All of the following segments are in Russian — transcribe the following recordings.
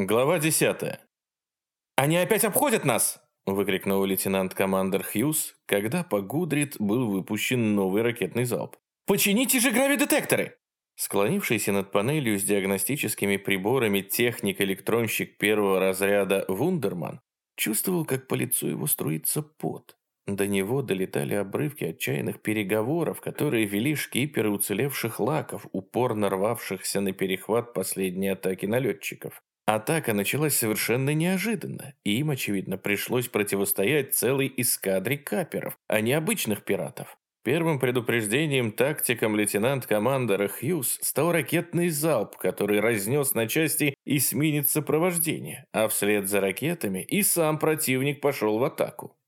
Глава 10. «Они опять обходят нас!» – выкрикнул лейтенант-командер Хьюз, когда по Гудрит был выпущен новый ракетный залп. «Почините же гравидетекторы!» Склонившийся над панелью с диагностическими приборами техник-электронщик первого разряда Вундерман чувствовал, как по лицу его струится пот. До него долетали обрывки отчаянных переговоров, которые вели шкиперы уцелевших лаков, упорно рвавшихся на перехват последней атаки налетчиков. Атака началась совершенно неожиданно, и им, очевидно, пришлось противостоять целой эскадре каперов, а не обычных пиратов. Первым предупреждением тактикам лейтенант-командера Хьюз стал ракетный залп, который разнес на части эсминец сопровождения, а вслед за ракетами и сам противник пошел в атаку.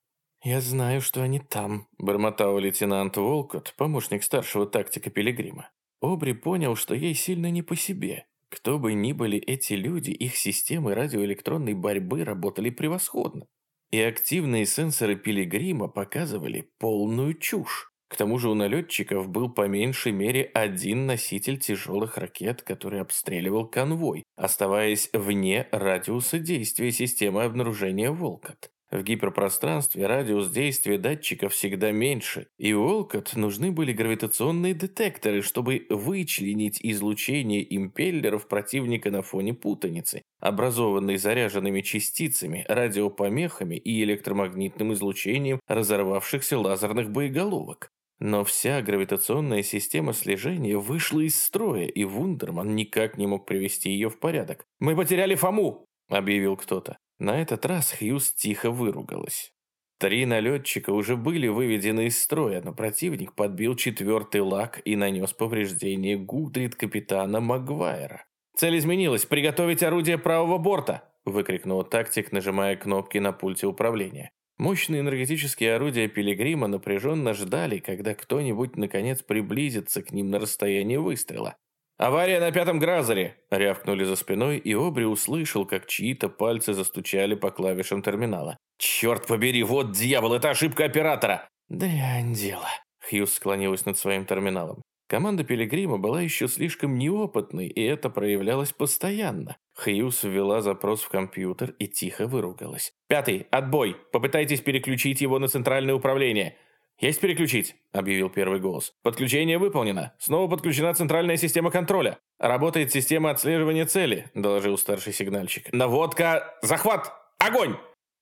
«Я знаю, что они там», – бормотал лейтенант Волкот, помощник старшего тактика Пилигрима. Обри понял, что ей сильно не по себе, кто бы ни были эти люди, их системы радиоэлектронной борьбы работали превосходно. И активные сенсоры Пилигрима показывали полную чушь. К тому же у налетчиков был по меньшей мере один носитель тяжелых ракет, который обстреливал конвой, оставаясь вне радиуса действия системы обнаружения «Волкот». В гиперпространстве радиус действия датчиков всегда меньше, и у Олкот нужны были гравитационные детекторы, чтобы вычленить излучение импеллеров противника на фоне путаницы, образованной заряженными частицами, радиопомехами и электромагнитным излучением разорвавшихся лазерных боеголовок. Но вся гравитационная система слежения вышла из строя, и Вундерман никак не мог привести ее в порядок. «Мы потеряли Фому!» – объявил кто-то. На этот раз Хьюз тихо выругалась. Три налетчика уже были выведены из строя, но противник подбил четвертый лак и нанес повреждение Гудрит капитана Магуайра. «Цель изменилась! Приготовить орудие правого борта!» выкрикнул тактик, нажимая кнопки на пульте управления. Мощные энергетические орудия Пилигрима напряженно ждали, когда кто-нибудь наконец приблизится к ним на расстояние выстрела. «Авария на пятом Гразере!» – рявкнули за спиной, и Обри услышал, как чьи-то пальцы застучали по клавишам терминала. «Черт побери, вот дьявол, это ошибка оператора!» «Дрянь дело!» – Хьюз склонилась над своим терминалом. Команда Пилигрима была еще слишком неопытной, и это проявлялось постоянно. Хьюз ввела запрос в компьютер и тихо выругалась. «Пятый, отбой! Попытайтесь переключить его на центральное управление!» «Есть переключить», – объявил первый голос. «Подключение выполнено. Снова подключена центральная система контроля. Работает система отслеживания цели», – доложил старший сигнальщик. «Наводка! Захват! Огонь!»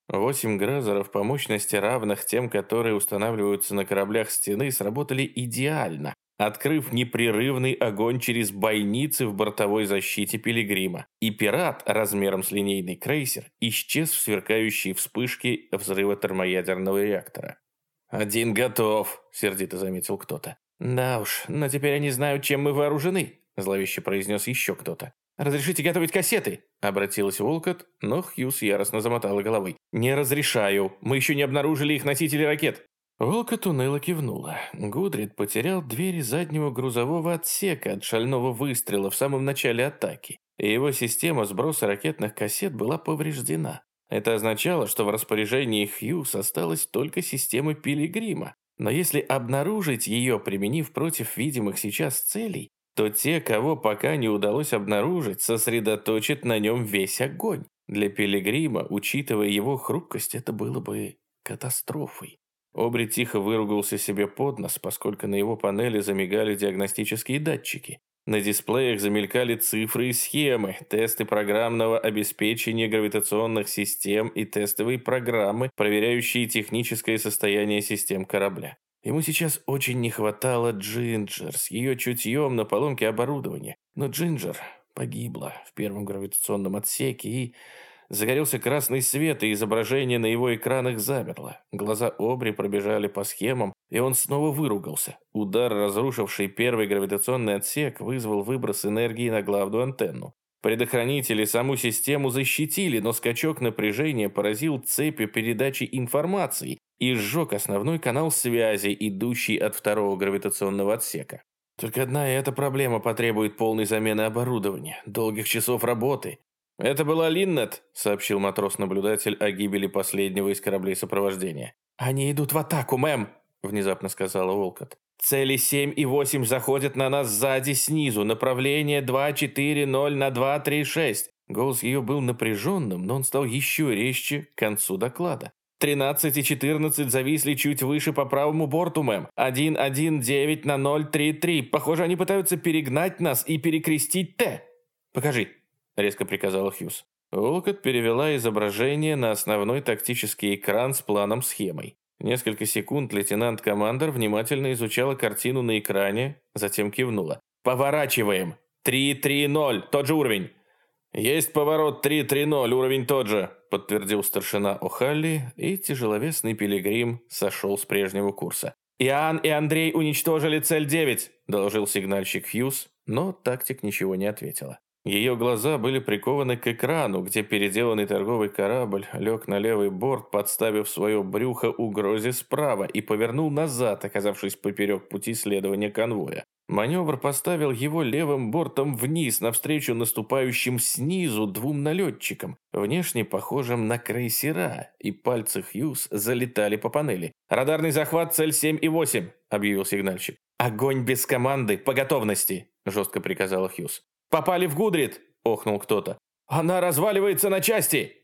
Восемь гразеров по мощности, равных тем, которые устанавливаются на кораблях стены, сработали идеально, открыв непрерывный огонь через бойницы в бортовой защите Пилигрима. И пират, размером с линейный крейсер, исчез в сверкающей вспышке взрыва термоядерного реактора. «Один готов», — сердито заметил кто-то. «Да уж, но теперь они знают, чем мы вооружены», — зловеще произнес еще кто-то. «Разрешите готовить кассеты?» — обратилась Волкот, но Хьюз яростно замотала головой. «Не разрешаю. Мы еще не обнаружили их носители ракет». Волкот уныло кивнула. Гудрид потерял двери заднего грузового отсека от шального выстрела в самом начале атаки, и его система сброса ракетных кассет была повреждена. Это означало, что в распоряжении Хьюз осталась только система Пилигрима. Но если обнаружить ее, применив против видимых сейчас целей, то те, кого пока не удалось обнаружить, сосредоточат на нем весь огонь. Для Пилигрима, учитывая его хрупкость, это было бы катастрофой. Обри тихо выругался себе под нос, поскольку на его панели замигали диагностические датчики. На дисплеях замелькали цифры и схемы, тесты программного обеспечения гравитационных систем и тестовые программы, проверяющие техническое состояние систем корабля. Ему сейчас очень не хватало Джинджер с ее чутьем на поломке оборудования. Но Джинджер погибла в первом гравитационном отсеке и Загорелся красный свет, и изображение на его экранах замерло. Глаза Обри пробежали по схемам, и он снова выругался. Удар, разрушивший первый гравитационный отсек, вызвал выброс энергии на главную антенну. Предохранители саму систему защитили, но скачок напряжения поразил цепи передачи информации и сжег основной канал связи, идущий от второго гравитационного отсека. Только одна эта проблема потребует полной замены оборудования, долгих часов работы. «Это была Линнет», — сообщил матрос-наблюдатель о гибели последнего из кораблей сопровождения. «Они идут в атаку, мэм», — внезапно сказала Волкот. «Цели 7 и 8 заходят на нас сзади снизу. Направление 2-4-0 на 2-3-6. Голос ее был напряженным, но он стал еще резче к концу доклада. 13 и 14 зависли чуть выше по правому борту, мэм. 1-1-9 на 0-3-3. Похоже, они пытаются перегнать нас и перекрестить Т. Покажи, резко приказала Хьюз. Волкот перевела изображение на основной тактический экран с планом схемой. Несколько секунд лейтенант-командор внимательно изучала картину на экране, затем кивнула. «Поворачиваем! 3-3-0, тот же уровень!» «Есть поворот 3-3-0, уровень тот же», – подтвердил старшина О'Халли, и тяжеловесный пилигрим сошел с прежнего курса. «Иоанн и Андрей уничтожили цель 9», – доложил сигнальщик Хьюз, но тактик ничего не ответила. Ее глаза были прикованы к экрану, где переделанный торговый корабль лег на левый борт, подставив свое брюхо угрозе справа и повернул назад, оказавшись поперек пути следования конвоя. Маневр поставил его левым бортом вниз, навстречу наступающим снизу двум налетчикам, внешне похожим на крейсера, и пальцы Хьюз залетали по панели. «Радарный захват, цель 7 и 8», — объявил сигнальщик. «Огонь без команды, по готовности», — жестко приказала Хьюз. «Попали в Гудрит!» – охнул кто-то. «Она разваливается на части!»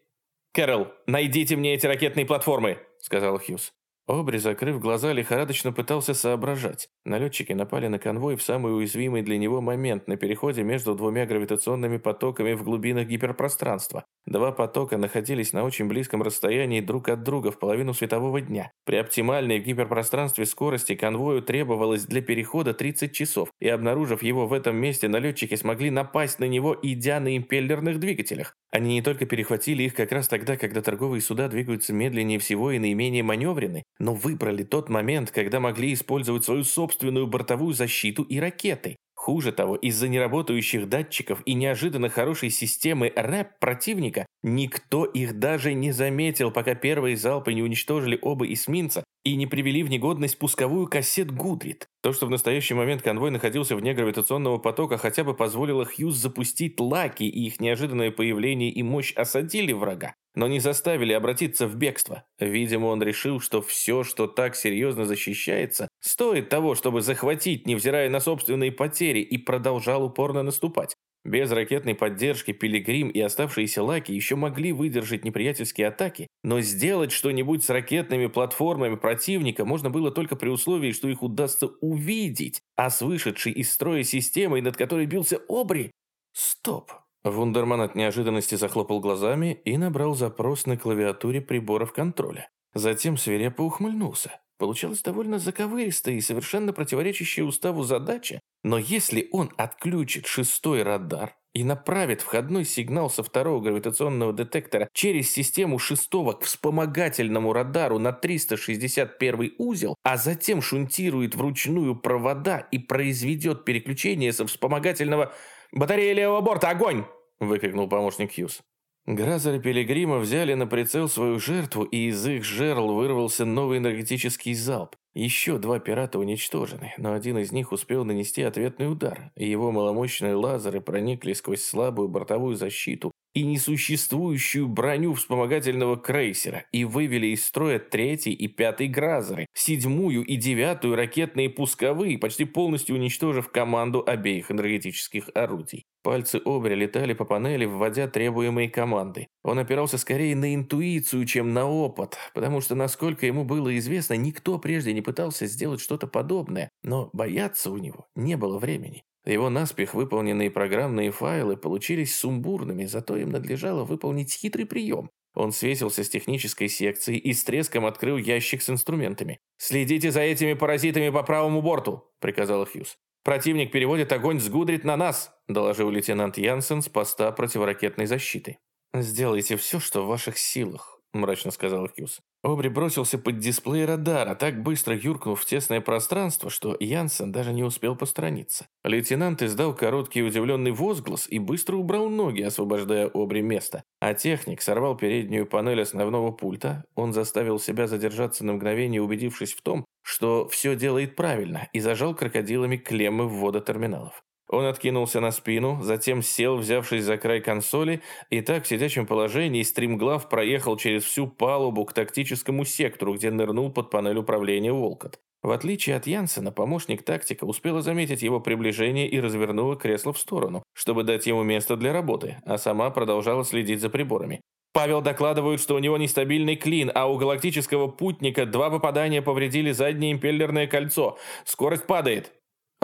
«Кэрол, найдите мне эти ракетные платформы!» – сказал Хьюз. Обри, закрыв глаза, лихорадочно пытался соображать. Налетчики напали на конвой в самый уязвимый для него момент на переходе между двумя гравитационными потоками в глубинах гиперпространства. Два потока находились на очень близком расстоянии друг от друга в половину светового дня. При оптимальной в гиперпространстве скорости конвою требовалось для перехода 30 часов, и обнаружив его в этом месте, налетчики смогли напасть на него, идя на импеллерных двигателях. Они не только перехватили их как раз тогда, когда торговые суда двигаются медленнее всего и наименее маневрены, но выбрали тот момент, когда могли использовать свою собственную бортовую защиту и ракеты. Хуже того, из-за неработающих датчиков и неожиданно хорошей системы РЭП противника, никто их даже не заметил, пока первые залпы не уничтожили оба эсминца и не привели в негодность пусковую кассет Гудрит. То, что в настоящий момент конвой находился вне гравитационного потока, хотя бы позволило Хьюз запустить лаки, и их неожиданное появление и мощь осадили врага но не заставили обратиться в бегство. Видимо, он решил, что все, что так серьезно защищается, стоит того, чтобы захватить, невзирая на собственные потери, и продолжал упорно наступать. Без ракетной поддержки Пилигрим и оставшиеся Лаки еще могли выдержать неприятельские атаки, но сделать что-нибудь с ракетными платформами противника можно было только при условии, что их удастся увидеть, а с вышедшей из строя системой, над которой бился Обри... Стоп. Вундерман от неожиданности захлопал глазами и набрал запрос на клавиатуре приборов контроля. Затем свирепо ухмыльнулся. Получалась довольно заковыристая и совершенно противоречащая уставу задача, но если он отключит шестой радар и направит входной сигнал со второго гравитационного детектора через систему шестого к вспомогательному радару на 361 узел, а затем шунтирует вручную провода и произведет переключение со вспомогательного «Батарея левого борта, огонь!» – выкрикнул помощник Хьюз. Гразер и Пилигрима взяли на прицел свою жертву, и из их жерл вырвался новый энергетический залп. Еще два пирата уничтожены, но один из них успел нанести ответный удар, и его маломощные лазеры проникли сквозь слабую бортовую защиту и несуществующую броню вспомогательного крейсера и вывели из строя третий и пятый Гразеры, седьмую и девятую ракетные пусковые, почти полностью уничтожив команду обеих энергетических орудий. Пальцы Обри летали по панели, вводя требуемые команды. Он опирался скорее на интуицию, чем на опыт, потому что, насколько ему было известно, никто прежде не пытался сделать что-то подобное, но бояться у него не было времени. Его наспех выполненные программные файлы получились сумбурными, зато им надлежало выполнить хитрый прием. Он свесился с технической секции и с треском открыл ящик с инструментами. «Следите за этими паразитами по правому борту», – приказал Хьюз. «Противник переводит огонь с Гудрит на нас», – доложил лейтенант Янсен с поста противоракетной защиты. «Сделайте все, что в ваших силах», – мрачно сказал Хьюз. Обри бросился под дисплей радара, так быстро юркнув в тесное пространство, что Янсен даже не успел посторониться. Лейтенант издал короткий удивленный возглас и быстро убрал ноги, освобождая Обри место. А техник сорвал переднюю панель основного пульта. Он заставил себя задержаться на мгновение, убедившись в том, что все делает правильно, и зажал крокодилами клеммы ввода терминалов. Он откинулся на спину, затем сел, взявшись за край консоли, и так в сидячем положении стримглав проехал через всю палубу к тактическому сектору, где нырнул под панель управления Волкот. В отличие от Янсена, помощник тактика успела заметить его приближение и развернула кресло в сторону, чтобы дать ему место для работы, а сама продолжала следить за приборами. Павел докладывает, что у него нестабильный клин, а у галактического путника два попадания повредили заднее импеллерное кольцо. Скорость падает.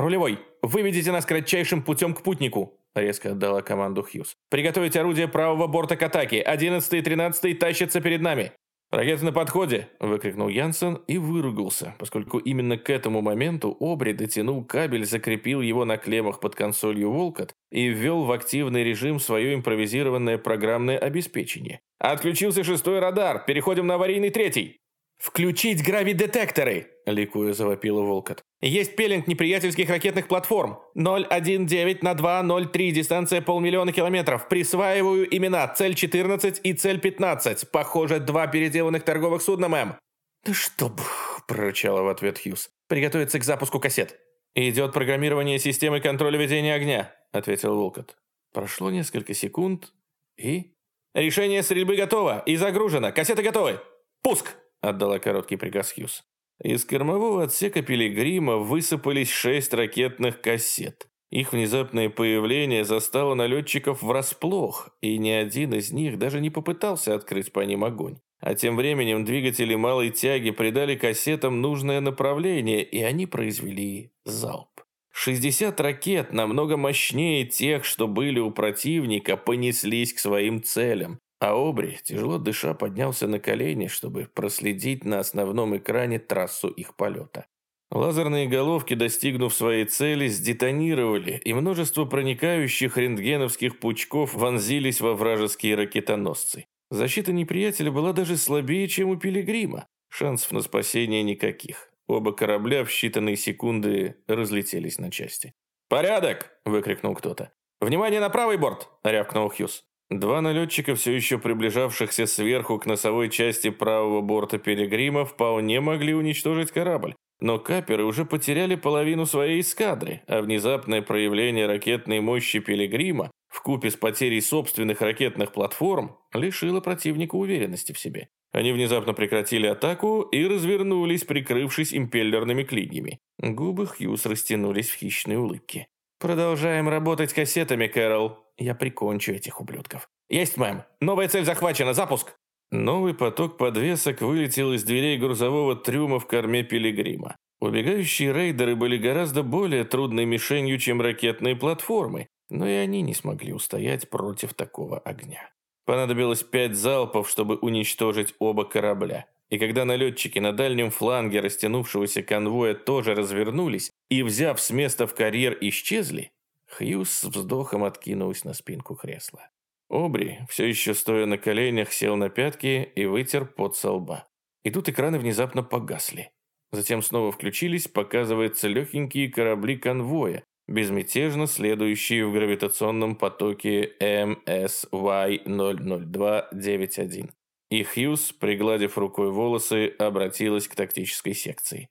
«Рулевой, выведите нас кратчайшим путем к путнику», — резко отдала команду Хьюз. «Приготовить орудие правого борта к атаке. Одиннадцатый и тринадцатый тащатся перед нами». «Ракета на подходе!» – выкрикнул Янсен и выругался, поскольку именно к этому моменту Обри дотянул кабель, закрепил его на клеммах под консолью Волкот и ввел в активный режим свое импровизированное программное обеспечение. «Отключился шестой радар! Переходим на аварийный третий!» «Включить гравидетекторы!» – ликуя завопила Волкот. «Есть пеленг неприятельских ракетных платформ. 019 на 203, дистанция полмиллиона километров. Присваиваю имена цель 14 и цель 15. Похоже, два переделанных торговых судна, мэм». «Да чтоб...» – прорычала в ответ Хьюз. «Приготовиться к запуску кассет». «Идет программирование системы контроля ведения огня», – ответил Волкот. Прошло несколько секунд, и... «Решение стрельбы готово и загружено. Кассеты готовы. Пуск!» Отдала короткий приказ Хьюз. Из кормового отсека Пилигрима высыпались шесть ракетных кассет. Их внезапное появление застало налетчиков врасплох, и ни один из них даже не попытался открыть по ним огонь. А тем временем двигатели малой тяги придали кассетам нужное направление, и они произвели залп. 60 ракет, намного мощнее тех, что были у противника, понеслись к своим целям. А Обри, тяжело дыша, поднялся на колени, чтобы проследить на основном экране трассу их полета. Лазерные головки, достигнув своей цели, сдетонировали, и множество проникающих рентгеновских пучков вонзились во вражеские ракетоносцы. Защита неприятеля была даже слабее, чем у Пилигрима. Шансов на спасение никаких. Оба корабля в считанные секунды разлетелись на части. «Порядок!» – выкрикнул кто-то. «Внимание на правый борт!» – рявкнул Хьюз. Два налетчика, все еще приближавшихся сверху к носовой части правого борта Пилигрима, вполне могли уничтожить корабль. Но каперы уже потеряли половину своей эскадры, а внезапное проявление ракетной мощи Пилигрима вкупе с потерей собственных ракетных платформ лишило противника уверенности в себе. Они внезапно прекратили атаку и развернулись, прикрывшись импеллерными клиньями. Губы Хьюз растянулись в хищной улыбке. «Продолжаем работать кассетами, Кэрол. Я прикончу этих ублюдков». «Есть, мэм. Новая цель захвачена. Запуск!» Новый поток подвесок вылетел из дверей грузового трюма в корме Пилигрима. Убегающие рейдеры были гораздо более трудной мишенью, чем ракетные платформы, но и они не смогли устоять против такого огня. Понадобилось пять залпов, чтобы уничтожить оба корабля. И когда налетчики на дальнем фланге растянувшегося конвоя тоже развернулись и, взяв с места в карьер, исчезли, Хьюз с вздохом откинулась на спинку кресла. Обри, все еще стоя на коленях, сел на пятки и вытер пот со лба. И тут экраны внезапно погасли. Затем снова включились, показываются легенькие корабли конвоя, безмятежно следующие в гравитационном потоке MSY-00291. И Хьюз, пригладив рукой волосы, обратилась к тактической секции.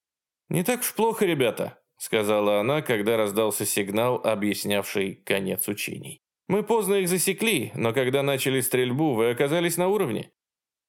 «Не так уж плохо, ребята», — сказала она, когда раздался сигнал, объяснявший конец учений. «Мы поздно их засекли, но когда начали стрельбу, вы оказались на уровне».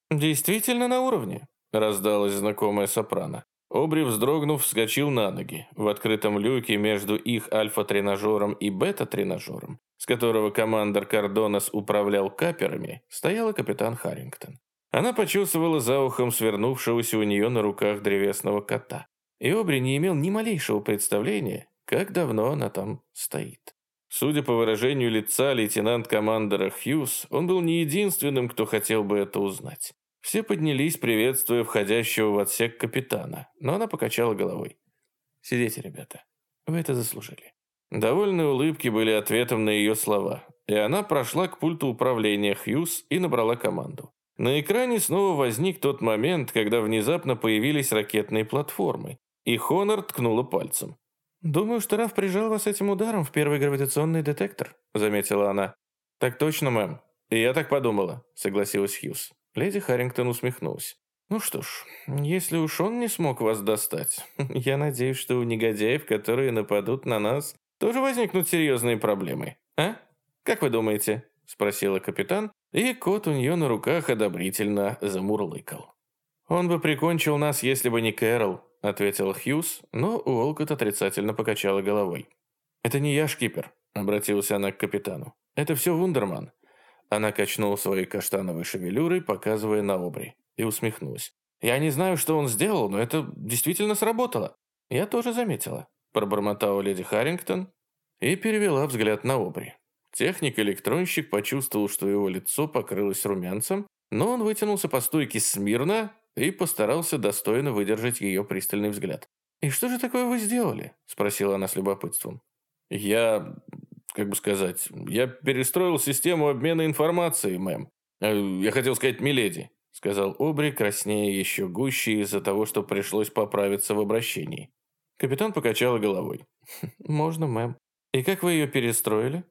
«Действительно на уровне», — раздалась знакомая сопрано. Обри, вздрогнув, вскочил на ноги. В открытом люке между их альфа-тренажером и бета-тренажером, с которого командор Кардонас управлял каперами, стояла капитан Харрингтон. Она почувствовала за ухом свернувшегося у нее на руках древесного кота. И Обри не имел ни малейшего представления, как давно она там стоит. Судя по выражению лица лейтенант-командора Хьюз, он был не единственным, кто хотел бы это узнать. Все поднялись, приветствуя входящего в отсек капитана, но она покачала головой. «Сидите, ребята, вы это заслужили». Довольные улыбки были ответом на ее слова, и она прошла к пульту управления Хьюз и набрала команду. На экране снова возник тот момент, когда внезапно появились ракетные платформы, и Хонор ткнула пальцем. «Думаю, что Раф прижал вас этим ударом в первый гравитационный детектор», — заметила она. «Так точно, мэм. И я так подумала», — согласилась Хьюз. Леди Харрингтон усмехнулась. «Ну что ж, если уж он не смог вас достать, я надеюсь, что у негодяев, которые нападут на нас, тоже возникнут серьезные проблемы. А? Как вы думаете?» – спросила капитан, и кот у нее на руках одобрительно замурлыкал. «Он бы прикончил нас, если бы не Кэрол», – ответил Хьюз, но Уолкот отрицательно покачала головой. «Это не я, шкипер», – обратилась она к капитану. «Это все Вундерман». Она качнула своей каштановой шевелюрой, показывая на обри, и усмехнулась. «Я не знаю, что он сделал, но это действительно сработало». «Я тоже заметила», – пробормотала леди Харрингтон и перевела взгляд на обри. Техник-электронщик почувствовал, что его лицо покрылось румянцем, но он вытянулся по стойке смирно и постарался достойно выдержать ее пристальный взгляд. «И что же такое вы сделали?» – спросила она с любопытством. «Я, как бы сказать, я перестроил систему обмена информацией, мэм. Э, я хотел сказать, миледи», – сказал Обри, краснея еще гуще из-за того, что пришлось поправиться в обращении. Капитан покачала головой. «Можно, мэм. И как вы ее перестроили?»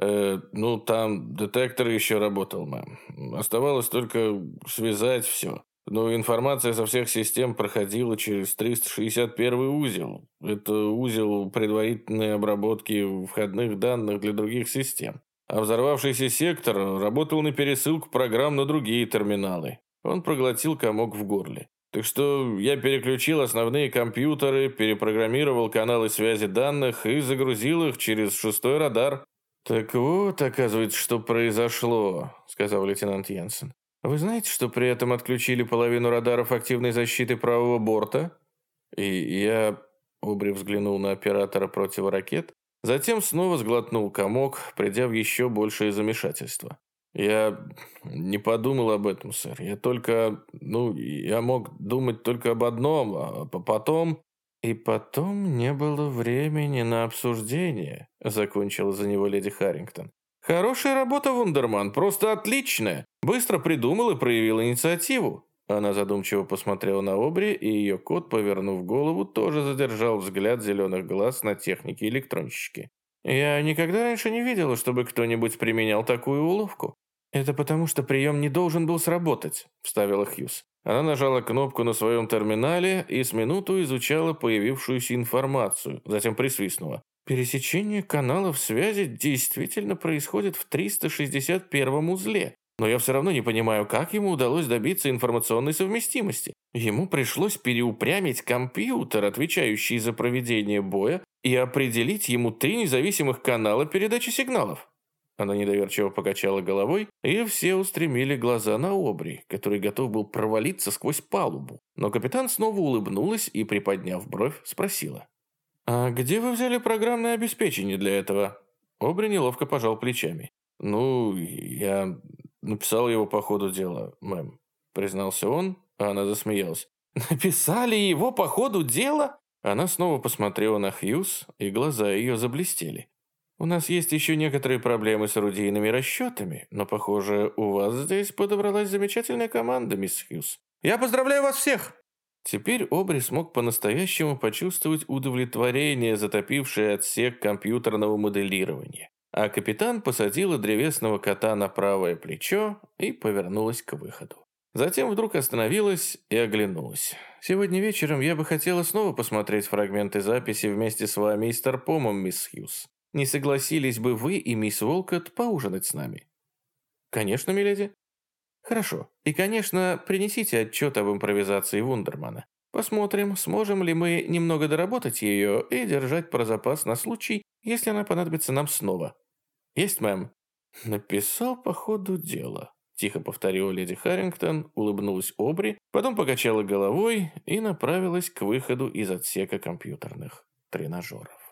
Э, ну, там детектор еще работал, мэм. Оставалось только связать все. Но информация со всех систем проходила через 361 узел. Это узел предварительной обработки входных данных для других систем. А взорвавшийся сектор работал на пересылку программ на другие терминалы. Он проглотил комок в горле. Так что я переключил основные компьютеры, перепрограммировал каналы связи данных и загрузил их через шестой радар. «Так вот, оказывается, что произошло», — сказал лейтенант Йенсен. «Вы знаете, что при этом отключили половину радаров активной защиты правого борта?» И я, Обри взглянул на оператора противоракет, затем снова сглотнул комок, придя в еще большее замешательство. «Я не подумал об этом, сэр. Я только... Ну, я мог думать только об одном, а потом...» «И потом не было времени на обсуждение», — закончила за него леди Харрингтон. «Хорошая работа, Вундерман, просто отличная. Быстро придумал и проявил инициативу». Она задумчиво посмотрела на Обри, и ее кот, повернув голову, тоже задержал взгляд зеленых глаз на технике электронщики. «Я никогда раньше не видела, чтобы кто-нибудь применял такую уловку». «Это потому, что прием не должен был сработать», — вставила Хьюз. Она нажала кнопку на своем терминале и с минуту изучала появившуюся информацию, затем присвистнула. Пересечение каналов связи действительно происходит в 361 узле, но я все равно не понимаю, как ему удалось добиться информационной совместимости. Ему пришлось переупрямить компьютер, отвечающий за проведение боя, и определить ему три независимых канала передачи сигналов. Она недоверчиво покачала головой, и все устремили глаза на Обри, который готов был провалиться сквозь палубу. Но капитан снова улыбнулась и, приподняв бровь, спросила. «А где вы взяли программное обеспечение для этого?» Обри неловко пожал плечами. «Ну, я написал его по ходу дела, мэм», признался он, а она засмеялась. «Написали его по ходу дела?» Она снова посмотрела на Хьюз, и глаза ее заблестели. У нас есть еще некоторые проблемы с орудийными расчетами, но, похоже, у вас здесь подобралась замечательная команда, мисс Хьюз. Я поздравляю вас всех!» Теперь Обри смог по-настоящему почувствовать удовлетворение, затопившее отсек компьютерного моделирования. А капитан посадила древесного кота на правое плечо и повернулась к выходу. Затем вдруг остановилась и оглянулась. «Сегодня вечером я бы хотела снова посмотреть фрагменты записи вместе с вами и Старпомом, мисс Хьюз. Не согласились бы вы и мисс Волкот поужинать с нами?» «Конечно, миледи». «Хорошо. И, конечно, принесите отчет об импровизации Вундермана. Посмотрим, сможем ли мы немного доработать ее и держать про запас на случай, если она понадобится нам снова». «Есть, мэм». «Написал по ходу дела», – тихо повторила леди Харрингтон, улыбнулась Обри, потом покачала головой и направилась к выходу из отсека компьютерных тренажеров.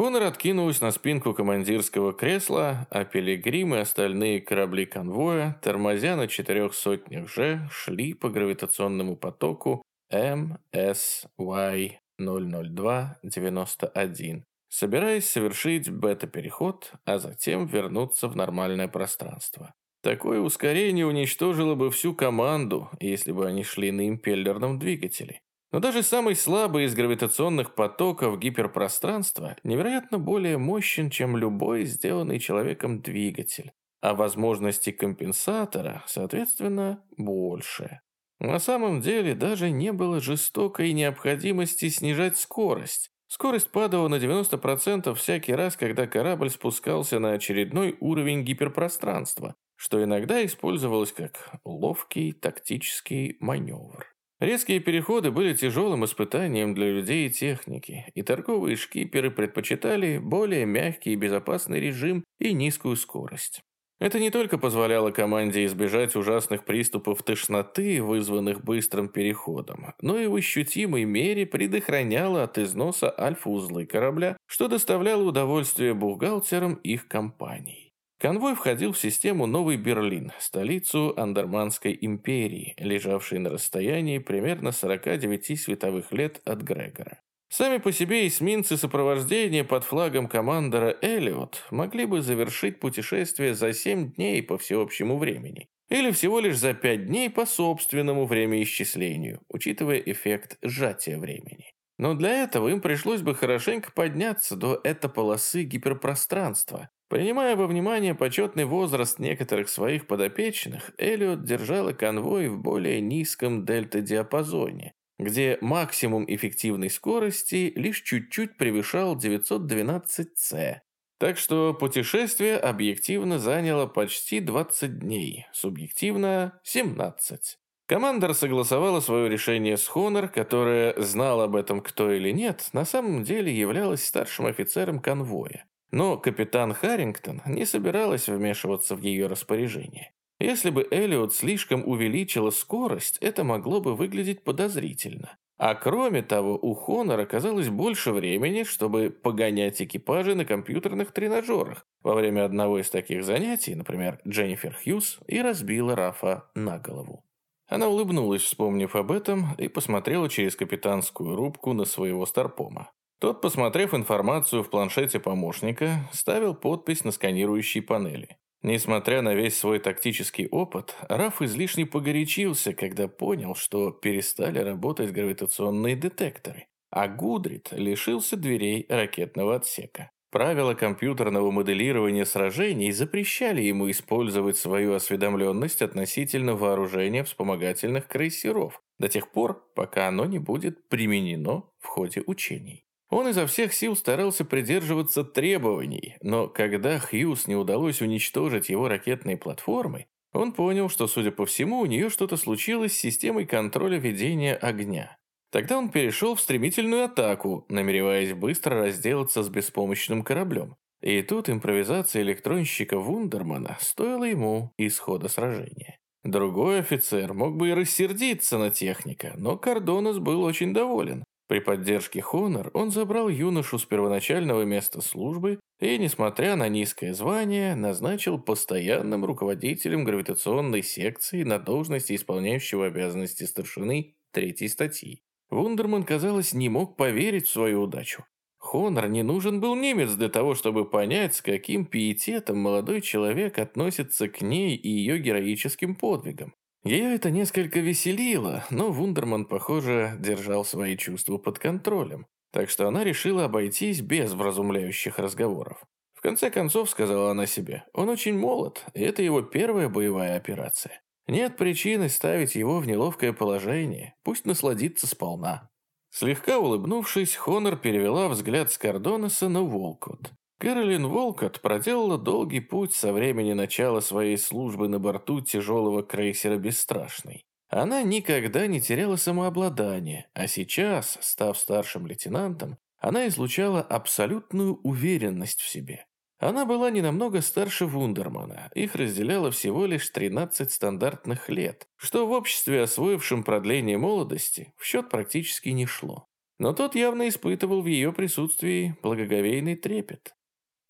Хонор откинулась на спинку командирского кресла, а Пилигрим и остальные корабли конвоя, тормозя на четырех сотнях же, шли по гравитационному потоку MSY-002-91, собираясь совершить бета-переход, а затем вернуться в нормальное пространство. Такое ускорение уничтожило бы всю команду, если бы они шли на импеллерном двигателе. Но даже самый слабый из гравитационных потоков гиперпространства невероятно более мощен, чем любой сделанный человеком двигатель, а возможности компенсатора, соответственно, больше. На самом деле даже не было жестокой необходимости снижать скорость. Скорость падала на 90% всякий раз, когда корабль спускался на очередной уровень гиперпространства, что иногда использовалось как ловкий тактический маневр. Резкие переходы были тяжелым испытанием для людей и техники, и торговые шкиперы предпочитали более мягкий и безопасный режим и низкую скорость. Это не только позволяло команде избежать ужасных приступов тошноты, вызванных быстрым переходом, но и в ощутимой мере предохраняло от износа альфа-узлы корабля, что доставляло удовольствие бухгалтерам их компаний. Конвой входил в систему Новый Берлин, столицу Андерманской империи, лежавшей на расстоянии примерно 49 световых лет от Грегора. Сами по себе эсминцы сопровождения под флагом командора Эллиот могли бы завершить путешествие за 7 дней по всеобщему времени, или всего лишь за 5 дней по собственному времяисчислению, учитывая эффект сжатия времени. Но для этого им пришлось бы хорошенько подняться до этой полосы гиперпространства. Принимая во внимание почетный возраст некоторых своих подопечных, Эллиот держала конвой в более низком дельта-диапазоне, где максимум эффективной скорости лишь чуть-чуть превышал 912С. Так что путешествие объективно заняло почти 20 дней, субъективно 17. Командор согласовала свое решение с Хонор, которая, знал об этом кто или нет, на самом деле являлась старшим офицером конвоя. Но капитан Харрингтон не собиралась вмешиваться в ее распоряжение. Если бы Эллиот слишком увеличила скорость, это могло бы выглядеть подозрительно. А кроме того, у Хонор оказалось больше времени, чтобы погонять экипажи на компьютерных тренажерах. Во время одного из таких занятий, например, Дженнифер Хьюз и разбила Рафа на голову. Она улыбнулась, вспомнив об этом, и посмотрела через капитанскую рубку на своего старпома. Тот, посмотрев информацию в планшете помощника, ставил подпись на сканирующей панели. Несмотря на весь свой тактический опыт, Раф излишне погорячился, когда понял, что перестали работать гравитационные детекторы, а Гудрит лишился дверей ракетного отсека. Правила компьютерного моделирования сражений запрещали ему использовать свою осведомленность относительно вооружения вспомогательных крейсеров до тех пор, пока оно не будет применено в ходе учений. Он изо всех сил старался придерживаться требований, но когда Хьюз не удалось уничтожить его ракетные платформы, он понял, что, судя по всему, у нее что-то случилось с системой контроля ведения огня. Тогда он перешел в стремительную атаку, намереваясь быстро разделаться с беспомощным кораблем. И тут импровизация электронщика Вундермана стоила ему исхода сражения. Другой офицер мог бы и рассердиться на техника, но Кардонос был очень доволен. При поддержке Хонор он забрал юношу с первоначального места службы и, несмотря на низкое звание, назначил постоянным руководителем гравитационной секции на должности исполняющего обязанности старшины третьей статьи. Вундерман, казалось, не мог поверить в свою удачу. Хонор не нужен был немец для того, чтобы понять, с каким пиететом молодой человек относится к ней и ее героическим подвигам. Ее это несколько веселило, но Вундерман, похоже, держал свои чувства под контролем, так что она решила обойтись без вразумляющих разговоров. В конце концов, сказала она себе, он очень молод, и это его первая боевая операция. Нет причины ставить его в неловкое положение, пусть насладится сполна. Слегка улыбнувшись, Хонор перевела взгляд с Кардонеса на Волкот. Кэролин Волкот проделала долгий путь со времени начала своей службы на борту тяжелого крейсера «Бесстрашный». Она никогда не теряла самообладание, а сейчас, став старшим лейтенантом, она излучала абсолютную уверенность в себе. Она была не намного старше Вундермана, их разделяло всего лишь 13 стандартных лет, что в обществе, освоившем продление молодости, в счет практически не шло. Но тот явно испытывал в ее присутствии благоговейный трепет.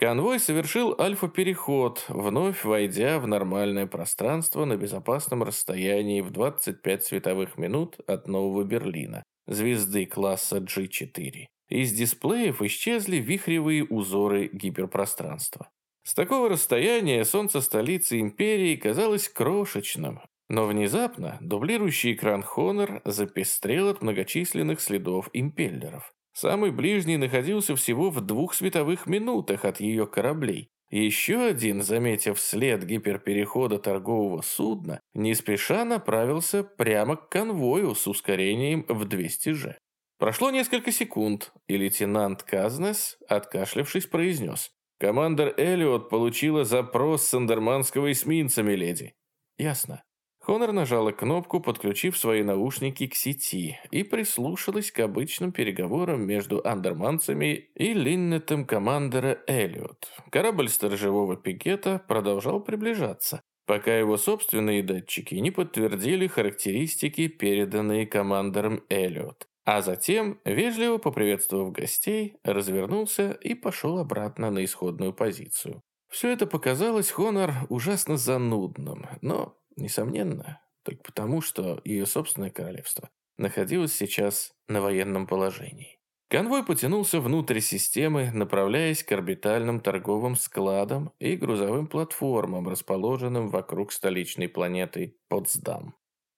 Конвой совершил альфа-переход, вновь войдя в нормальное пространство на безопасном расстоянии в 25 световых минут от Нового Берлина, звезды класса G4. Из дисплеев исчезли вихревые узоры гиперпространства. С такого расстояния солнце столицы империи казалось крошечным, но внезапно дублирующий экран Honor запестрел от многочисленных следов импеллеров. Самый ближний находился всего в двух световых минутах от ее кораблей. Еще один, заметив след гиперперехода торгового судна, не спеша направился прямо к конвою с ускорением в 200 же. Прошло несколько секунд, и лейтенант Казнес, откашлявшись, произнес. «Командор Эллиот получила запрос с андерманского эсминца, миледи». «Ясно». Хонор нажала кнопку, подключив свои наушники к сети, и прислушалась к обычным переговорам между андерманцами и линнетом командора Эллиот. Корабль сторожевого пикета продолжал приближаться, пока его собственные датчики не подтвердили характеристики, переданные командором Эллиот. А затем, вежливо поприветствовав гостей, развернулся и пошел обратно на исходную позицию. Все это показалось Хонор ужасно занудным, но Несомненно, только потому, что ее собственное королевство находилось сейчас на военном положении. Конвой потянулся внутрь системы, направляясь к орбитальным торговым складам и грузовым платформам, расположенным вокруг столичной планеты Потсдам.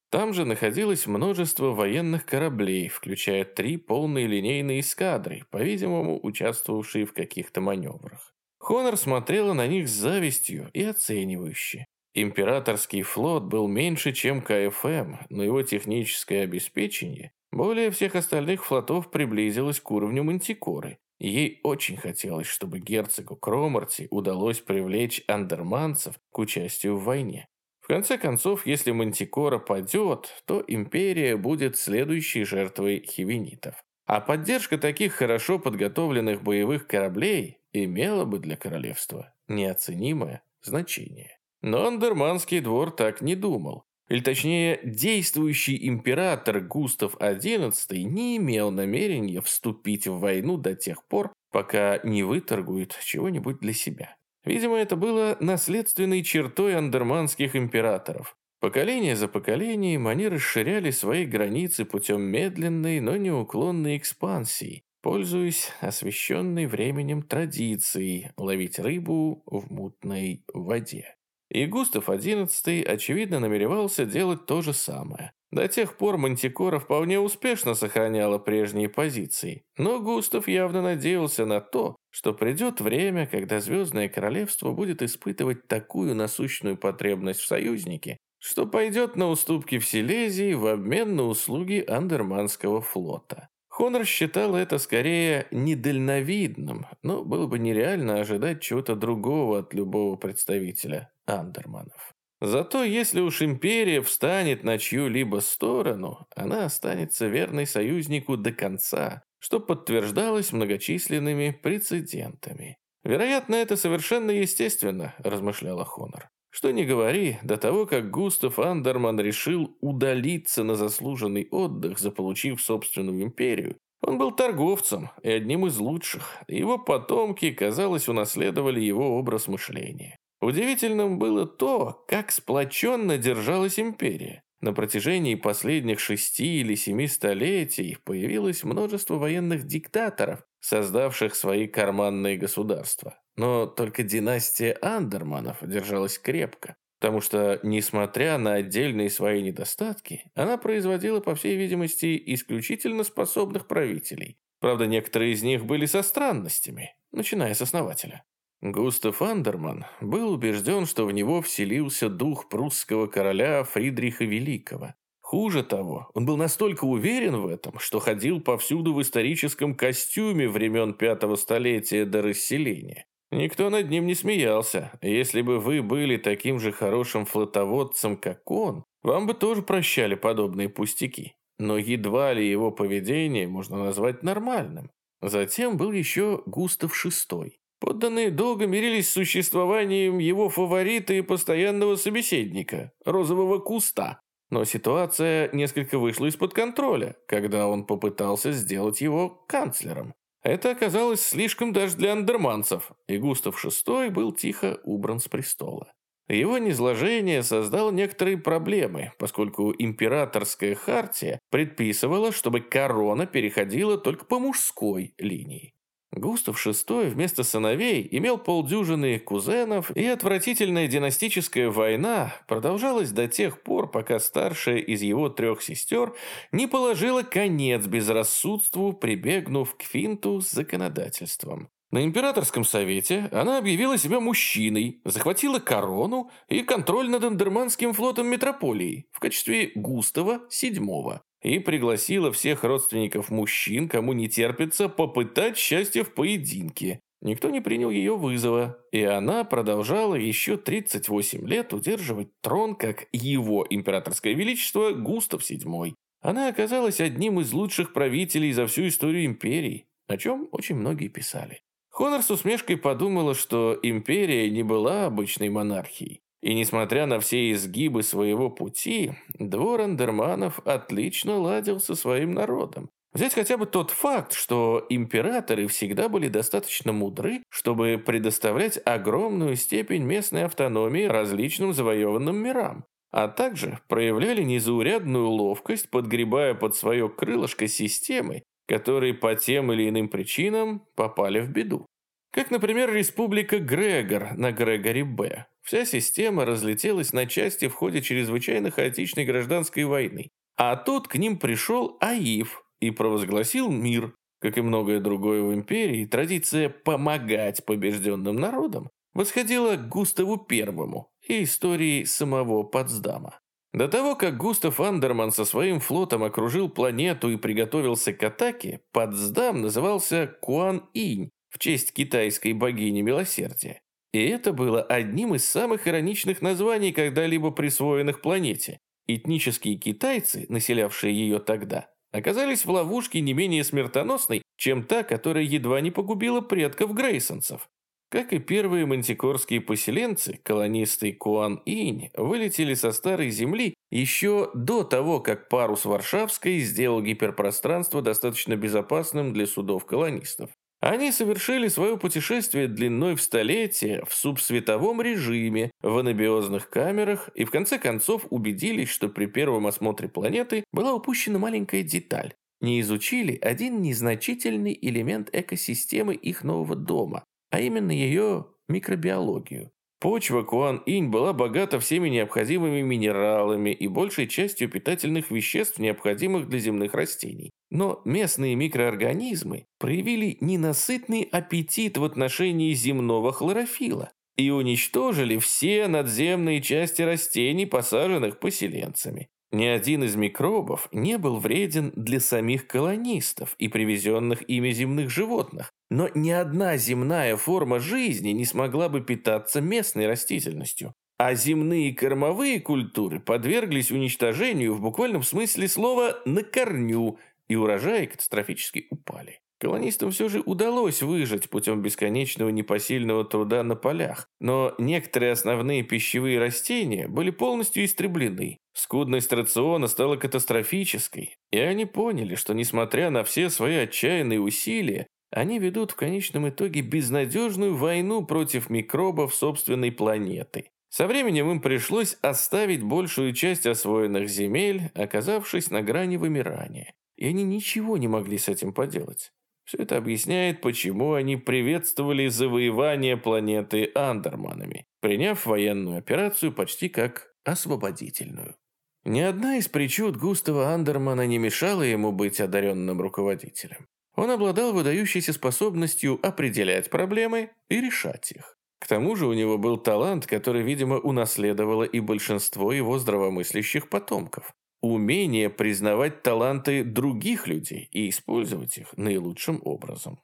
Там же находилось множество военных кораблей, включая три полные линейные эскадры, по-видимому, участвовавшие в каких-то маневрах. Хонор смотрела на них с завистью и оценивающе. Императорский флот был меньше, чем КФМ, но его техническое обеспечение более всех остальных флотов приблизилось к уровню Мантикоры. Ей очень хотелось, чтобы герцогу Кромарти удалось привлечь андерманцев к участию в войне. В конце концов, если Мантикора падет, то империя будет следующей жертвой хивенитов. А поддержка таких хорошо подготовленных боевых кораблей имела бы для королевства неоценимое значение. Но Андерманский двор так не думал. Или точнее, действующий император Густав XI не имел намерения вступить в войну до тех пор, пока не выторгует чего-нибудь для себя. Видимо, это было наследственной чертой андерманских императоров. Поколение за поколением они расширяли свои границы путем медленной, но неуклонной экспансии, пользуясь освещенной временем традицией ловить рыбу в мутной воде. И Густав XI, очевидно, намеревался делать то же самое. До тех пор Мантикора вполне успешно сохраняла прежние позиции, но Густав явно надеялся на то, что придет время, когда Звездное Королевство будет испытывать такую насущную потребность в союзнике, что пойдет на уступки в Силезии в обмен на услуги Андерманского флота. Хонор считал это скорее недальновидным, но было бы нереально ожидать чего-то другого от любого представителя Андерманов. Зато если уж империя встанет на чью-либо сторону, она останется верной союзнику до конца, что подтверждалось многочисленными прецедентами. «Вероятно, это совершенно естественно», – размышляла Хонор. Что ни говори, до того, как Густав Андерман решил удалиться на заслуженный отдых, заполучив собственную империю, он был торговцем и одним из лучших. Его потомки, казалось, унаследовали его образ мышления. Удивительным было то, как сплоченно держалась империя. На протяжении последних шести или семи столетий появилось множество военных диктаторов, создавших свои карманные государства. Но только династия Андерманов держалась крепко, потому что, несмотря на отдельные свои недостатки, она производила, по всей видимости, исключительно способных правителей. Правда, некоторые из них были со странностями, начиная с основателя. Густав Андерман был убежден, что в него вселился дух прусского короля Фридриха Великого. Хуже того, он был настолько уверен в этом, что ходил повсюду в историческом костюме времен пятого столетия до расселения. Никто над ним не смеялся. Если бы вы были таким же хорошим флотоводцем, как он, вам бы тоже прощали подобные пустяки. Но едва ли его поведение можно назвать нормальным. Затем был еще Густав VI. Подданные долго мирились с существованием его фаворита и постоянного собеседника – розового куста. Но ситуация несколько вышла из-под контроля, когда он попытался сделать его канцлером. Это оказалось слишком даже для андерманцев, и Густав VI был тихо убран с престола. Его низложение создало некоторые проблемы, поскольку императорская хартия предписывала, чтобы корона переходила только по мужской линии. Густав VI вместо сыновей имел полдюжины кузенов, и отвратительная династическая война продолжалась до тех пор, пока старшая из его трех сестер не положила конец безрассудству, прибегнув к финту с законодательством. На императорском совете она объявила себя мужчиной, захватила корону и контроль над Андерманским флотом метрополии в качестве Густава VII и пригласила всех родственников мужчин, кому не терпится попытать счастье в поединке. Никто не принял ее вызова, и она продолжала еще 38 лет удерживать трон как его императорское величество Густав VII. Она оказалась одним из лучших правителей за всю историю империи, о чем очень многие писали. Хонор с усмешкой подумала, что империя не была обычной монархией. И несмотря на все изгибы своего пути, двор Андерманов отлично ладил со своим народом. Взять хотя бы тот факт, что императоры всегда были достаточно мудры, чтобы предоставлять огромную степень местной автономии различным завоеванным мирам, а также проявляли незаурядную ловкость, подгребая под свое крылышко системы, которые по тем или иным причинам попали в беду. Как, например, республика Грегор на Грегоре Б. Вся система разлетелась на части в ходе чрезвычайно хаотичной гражданской войны. А тут к ним пришел Аив и провозгласил мир. Как и многое другое в империи, традиция помогать побежденным народам восходила к Густаву Первому и истории самого Потсдама. До того, как Густав Андерман со своим флотом окружил планету и приготовился к атаке, Потсдам назывался Куан-Инь, в честь китайской богини милосердия. И это было одним из самых ироничных названий, когда-либо присвоенных планете. Этнические китайцы, населявшие ее тогда, оказались в ловушке не менее смертоносной, чем та, которая едва не погубила предков Грейсонцев. Как и первые мантикорские поселенцы, колонисты Куан-Инь вылетели со Старой Земли еще до того, как парус Варшавской сделал гиперпространство достаточно безопасным для судов колонистов. Они совершили свое путешествие длиной в столетие в субсветовом режиме, в анабиозных камерах и в конце концов убедились, что при первом осмотре планеты была упущена маленькая деталь. Не изучили один незначительный элемент экосистемы их нового дома, а именно ее микробиологию. Почва Куан-Инь была богата всеми необходимыми минералами и большей частью питательных веществ, необходимых для земных растений. Но местные микроорганизмы проявили ненасытный аппетит в отношении земного хлорофила и уничтожили все надземные части растений, посаженных поселенцами. Ни один из микробов не был вреден для самих колонистов и привезенных ими земных животных, но ни одна земная форма жизни не смогла бы питаться местной растительностью. А земные кормовые культуры подверглись уничтожению в буквальном смысле слова «на корню», и урожаи катастрофически упали. Колонистам все же удалось выжить путем бесконечного непосильного труда на полях, но некоторые основные пищевые растения были полностью истреблены. Скудность рациона стала катастрофической, и они поняли, что несмотря на все свои отчаянные усилия, они ведут в конечном итоге безнадежную войну против микробов собственной планеты. Со временем им пришлось оставить большую часть освоенных земель, оказавшись на грани вымирания. И они ничего не могли с этим поделать. Все это объясняет, почему они приветствовали завоевание планеты Андерманами, приняв военную операцию почти как освободительную. Ни одна из причуд Густава Андермана не мешала ему быть одаренным руководителем. Он обладал выдающейся способностью определять проблемы и решать их. К тому же у него был талант, который, видимо, унаследовало и большинство его здравомыслящих потомков умение признавать таланты других людей и использовать их наилучшим образом.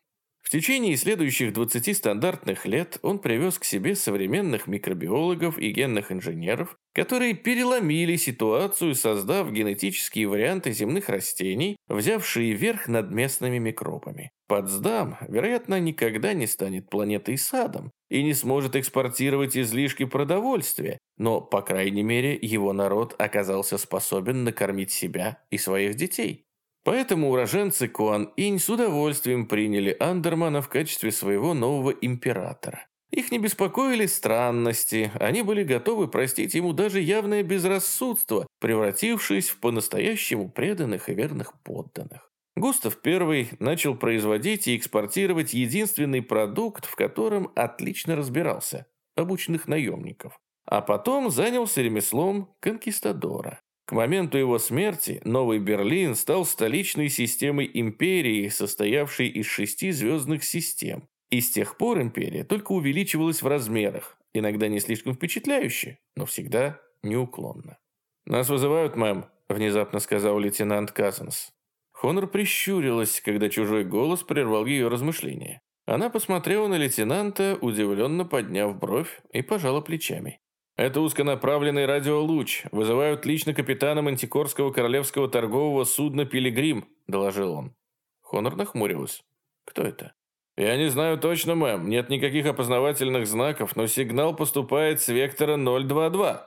В течение следующих 20 стандартных лет он привез к себе современных микробиологов и генных инженеров, которые переломили ситуацию, создав генетические варианты земных растений, взявшие верх над местными микробами. Потсдам, вероятно, никогда не станет планетой садом и не сможет экспортировать излишки продовольствия, но, по крайней мере, его народ оказался способен накормить себя и своих детей. Поэтому уроженцы Куан-Инь с удовольствием приняли Андермана в качестве своего нового императора. Их не беспокоили странности, они были готовы простить ему даже явное безрассудство, превратившись в по-настоящему преданных и верных подданных. Густав I начал производить и экспортировать единственный продукт, в котором отлично разбирался – обученных наемников. А потом занялся ремеслом конкистадора. К моменту его смерти Новый Берлин стал столичной системой империи, состоявшей из шести звездных систем. И с тех пор империя только увеличивалась в размерах, иногда не слишком впечатляюще, но всегда неуклонно. «Нас вызывают, мэм», – внезапно сказал лейтенант Казанс. Хонор прищурилась, когда чужой голос прервал ее размышления. Она посмотрела на лейтенанта, удивленно подняв бровь, и пожала плечами. «Это узконаправленный радиолуч. Вызывают лично капитана Мантикорского королевского торгового судна «Пилигрим», – доложил он. Хонор нахмурилась. «Кто это?» «Я не знаю точно, мэм. Нет никаких опознавательных знаков, но сигнал поступает с вектора 022».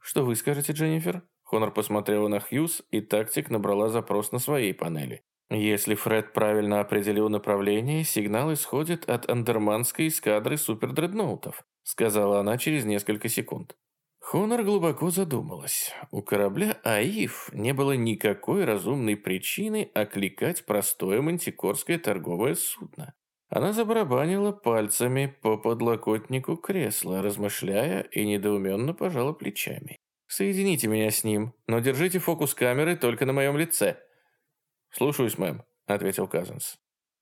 «Что вы скажете, Дженнифер?» Хонор посмотрела на Хьюз, и тактик набрала запрос на своей панели. Если Фред правильно определил направление, сигнал исходит от андерманской эскадры супердредноутов, сказала она через несколько секунд. Хонор глубоко задумалась. У корабля «Аиф» не было никакой разумной причины окликать простое мантикорское торговое судно. Она забарабанила пальцами по подлокотнику кресла, размышляя и недоуменно пожала плечами. «Соедините меня с ним, но держите фокус камеры только на моем лице», «Слушаюсь, мэм», — ответил Казанс.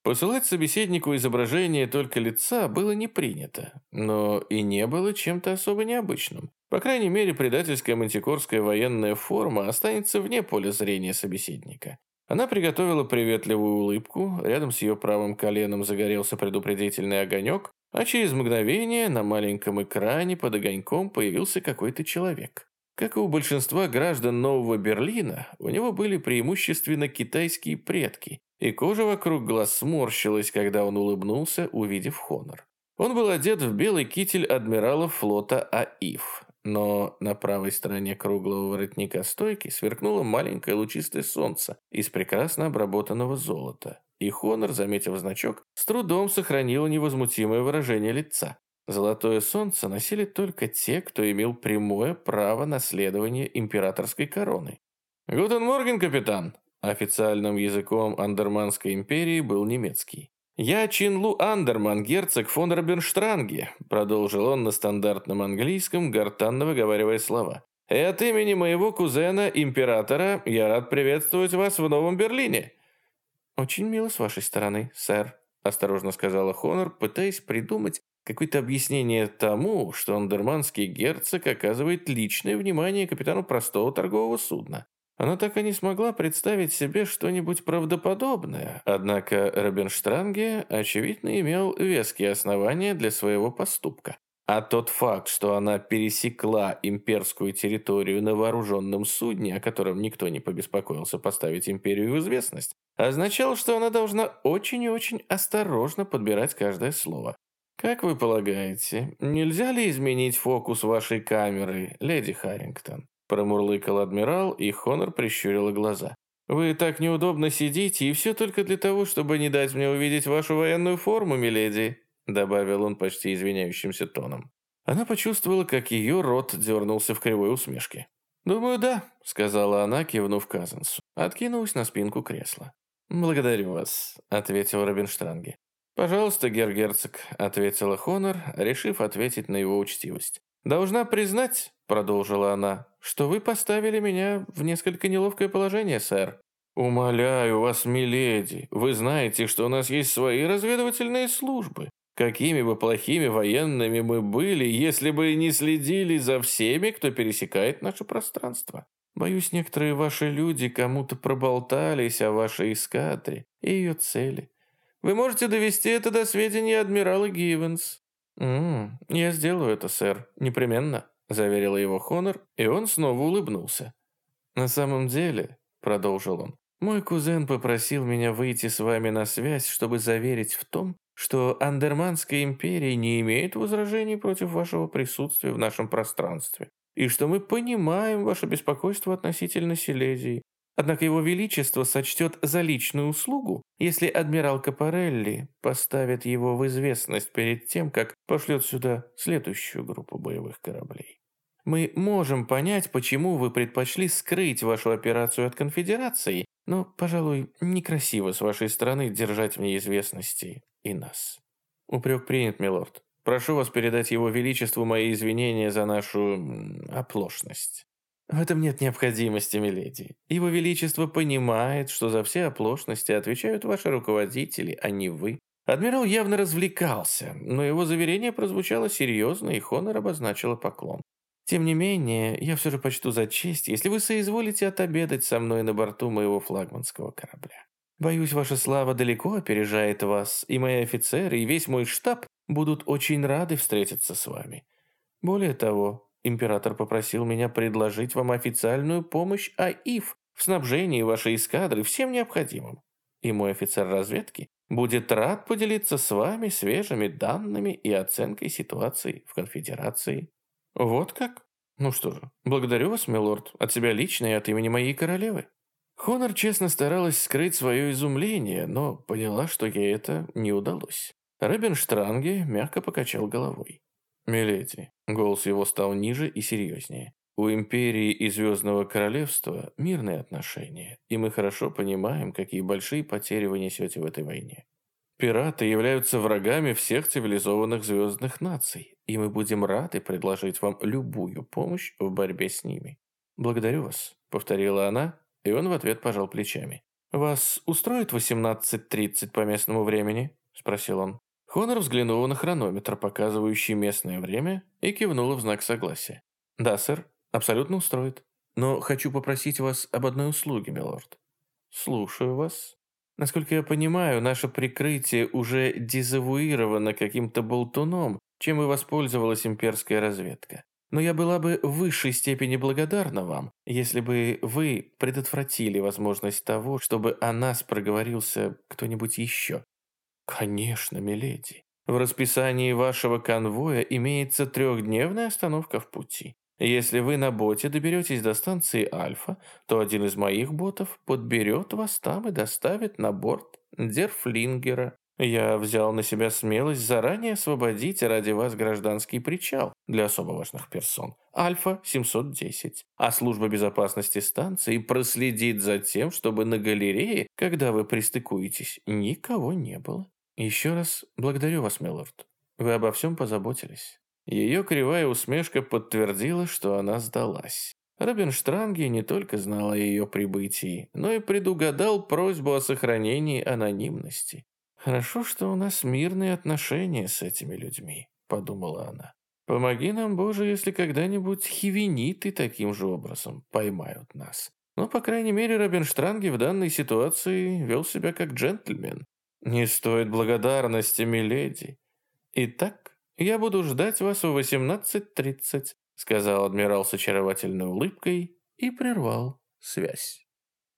Посылать собеседнику изображение только лица было не принято, но и не было чем-то особо необычным. По крайней мере, предательская мантикорская военная форма останется вне поля зрения собеседника. Она приготовила приветливую улыбку, рядом с ее правым коленом загорелся предупредительный огонек, а через мгновение на маленьком экране под огоньком появился какой-то человек. Как и у большинства граждан Нового Берлина, у него были преимущественно китайские предки, и кожа вокруг глаз сморщилась, когда он улыбнулся, увидев Хонор. Он был одет в белый китель адмирала флота АИФ, но на правой стороне круглого воротника стойки сверкнуло маленькое лучистое солнце из прекрасно обработанного золота, и Хонор, заметив значок, с трудом сохранила невозмутимое выражение лица. Золотое солнце носили только те, кто имел прямое право наследования императорской короны. «Guten Morgen, капитан!» Официальным языком Андерманской империи был немецкий. «Я Чинлу Андерман, герцог фон Рабенштранге», продолжил он на стандартном английском, гортанно выговаривая слова. «И от имени моего кузена, императора, я рад приветствовать вас в Новом Берлине». «Очень мило с вашей стороны, сэр», осторожно сказала Хонор, пытаясь придумать, какое-то объяснение тому, что андерманский герцог оказывает личное внимание капитану простого торгового судна. Она так и не смогла представить себе что-нибудь правдоподобное, однако Робенштранге, очевидно, имел веские основания для своего поступка. А тот факт, что она пересекла имперскую территорию на вооруженном судне, о котором никто не побеспокоился поставить империю в известность, означал, что она должна очень и очень осторожно подбирать каждое слово. «Как вы полагаете, нельзя ли изменить фокус вашей камеры, леди Харрингтон?» Промурлыкал адмирал, и Хонор прищурила глаза. «Вы так неудобно сидите, и все только для того, чтобы не дать мне увидеть вашу военную форму, миледи», добавил он почти извиняющимся тоном. Она почувствовала, как ее рот дернулся в кривой усмешке. «Думаю, да», — сказала она, кивнув Казансу. Откинулась на спинку кресла. «Благодарю вас», — ответил Робинштранге. «Пожалуйста, герцог», — ответила Хонор, решив ответить на его учтивость. «Должна признать», — продолжила она, — «что вы поставили меня в несколько неловкое положение, сэр». «Умоляю вас, миледи, вы знаете, что у нас есть свои разведывательные службы. Какими бы плохими военными мы были, если бы не следили за всеми, кто пересекает наше пространство. Боюсь, некоторые ваши люди кому-то проболтались о вашей эскадре и ее цели. Вы можете довести это до сведения адмирала Гивенс». «М я сделаю это, сэр, непременно», – заверила его Хонор, и он снова улыбнулся. «На самом деле», – продолжил он, – «мой кузен попросил меня выйти с вами на связь, чтобы заверить в том, что Андерманская империя не имеет возражений против вашего присутствия в нашем пространстве, и что мы понимаем ваше беспокойство относительно Силезии, Однако его величество сочтет за личную услугу, если адмирал Капарелли поставит его в известность перед тем, как пошлет сюда следующую группу боевых кораблей. Мы можем понять, почему вы предпочли скрыть вашу операцию от конфедерации, но, пожалуй, некрасиво с вашей стороны держать в неизвестности и нас. Упрек принят, милорд. Прошу вас передать его величеству мои извинения за нашу оплошность. В этом нет необходимости, миледи. Его Величество понимает, что за все оплошности отвечают ваши руководители, а не вы. Адмирал явно развлекался, но его заверение прозвучало серьезно, и Хонор обозначила поклон. Тем не менее, я все же почту за честь, если вы соизволите отобедать со мной на борту моего флагманского корабля. Боюсь, ваша слава далеко опережает вас, и мои офицеры, и весь мой штаб будут очень рады встретиться с вами. Более того, император попросил меня предложить вам официальную помощь АИФ в снабжении вашей эскадры всем необходимым. И мой офицер разведки будет рад поделиться с вами свежими данными и оценкой ситуации в конфедерации. Вот как? Ну что же, благодарю вас, милорд, от себя лично и от имени моей королевы. Хонор честно старалась скрыть свое изумление, но поняла, что ей это не удалось. Рэббин Штранге мягко покачал головой. «Миледи». Голос его стал ниже и серьезнее. «У Империи и Звездного Королевства мирные отношения, и мы хорошо понимаем, какие большие потери вы несете в этой войне. Пираты являются врагами всех цивилизованных звездных наций, и мы будем рады предложить вам любую помощь в борьбе с ними. Благодарю вас», — повторила она, и он в ответ пожал плечами. «Вас устроит 18.30 по местному времени?» – спросил он. Хонор взглянула на хронометр, показывающий местное время, и кивнула в знак согласия. «Да, сэр, абсолютно устроит. Но хочу попросить вас об одной услуге, милорд». «Слушаю вас». Насколько я понимаю, наше прикрытие уже дезавуировано каким-то болтуном, чем и воспользовалась имперская разведка. Но я была бы в высшей степени благодарна вам, если бы вы предотвратили возможность того, чтобы о нас проговорился кто-нибудь еще. Конечно, миледи. В расписании вашего конвоя имеется трехдневная остановка в пути. Если вы на боте доберетесь до станции Альфа, то один из моих ботов подберет вас там и доставит на борт Дерфлингера. Я взял на себя смелость заранее освободить ради вас гражданский причал для особо важных персон. Альфа-710. А служба безопасности станции проследит за тем, чтобы на галерее, когда вы пристыкуетесь, никого не было. Еще раз благодарю вас, милорд. Вы обо всем позаботились. Ее кривая усмешка подтвердила, что она сдалась. Робин Штранги не только знал о ее прибытии, но и предугадал просьбу о сохранении анонимности. «Хорошо, что у нас мирные отношения с этими людьми», — подумала она. «Помоги нам, Боже, если когда-нибудь хивениты таким же образом поймают нас». Но, по крайней мере, Робинштранги в данной ситуации вел себя как джентльмен. «Не стоит благодарности, миледи. Итак, я буду ждать вас в 18.30», сказал адмирал с очаровательной улыбкой и прервал связь.